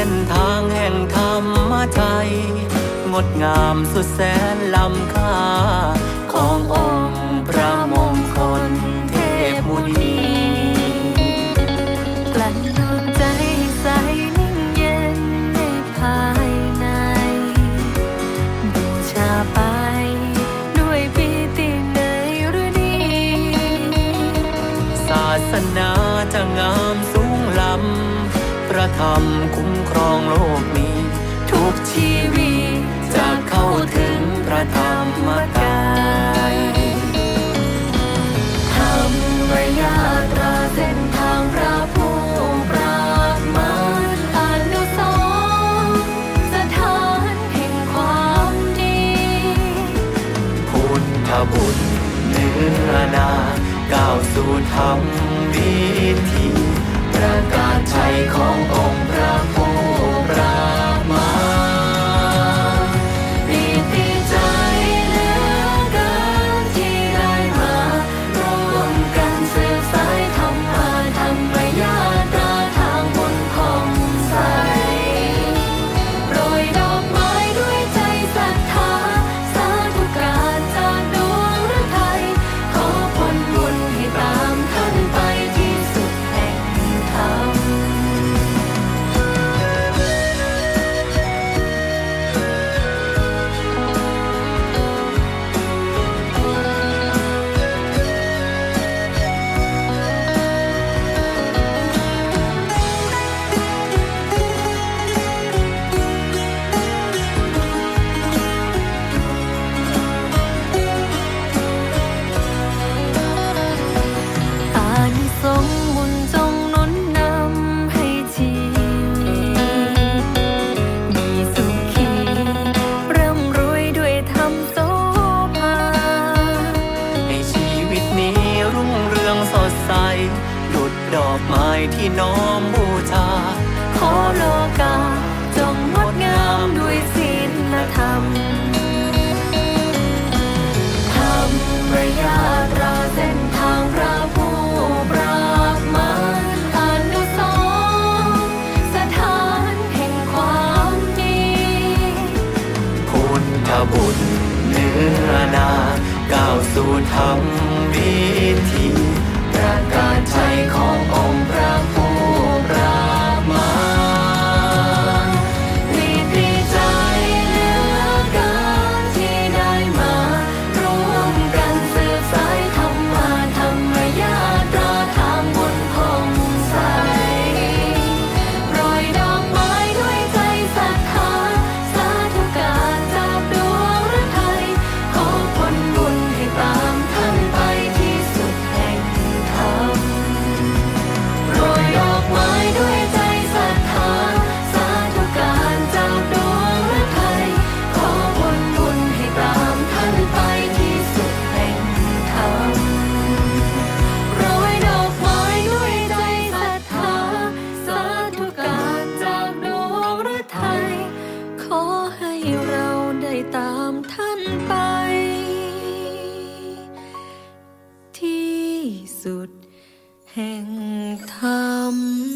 ส้นทางแห่งธรรมใจงดงามสุดแสนล้ำค่า ขององค์พระมงคลเทพมุนีกลั่นดวงใจใสนิ่งเย็นในภายใน บูชาไปด้วยปีติในฤดีศาสนา ธรรมคุ้มครองโลกนี้ ทุกชีวิตจะเข้าถึงพระธรรมกายธรรมยาตราเส้นทางพระผู้ปราบมารอนุสรสถานแห่งความดีพุทธบุตรเนื้อนาก้าวสู่ธรรมวิธี ประกาศชัยขององค์พระ หลุดดอกไม้ที่น้อมบูชาขอโลกาจงงดงามด้วยศีลธรรมธรรมยาตราเส้นทางพระผู้ปราบมารอนุสรณ์สถานแห่งความดีพุทบุตรเนื้อนาก้าวสู่ธรรมวิธีระกา lòng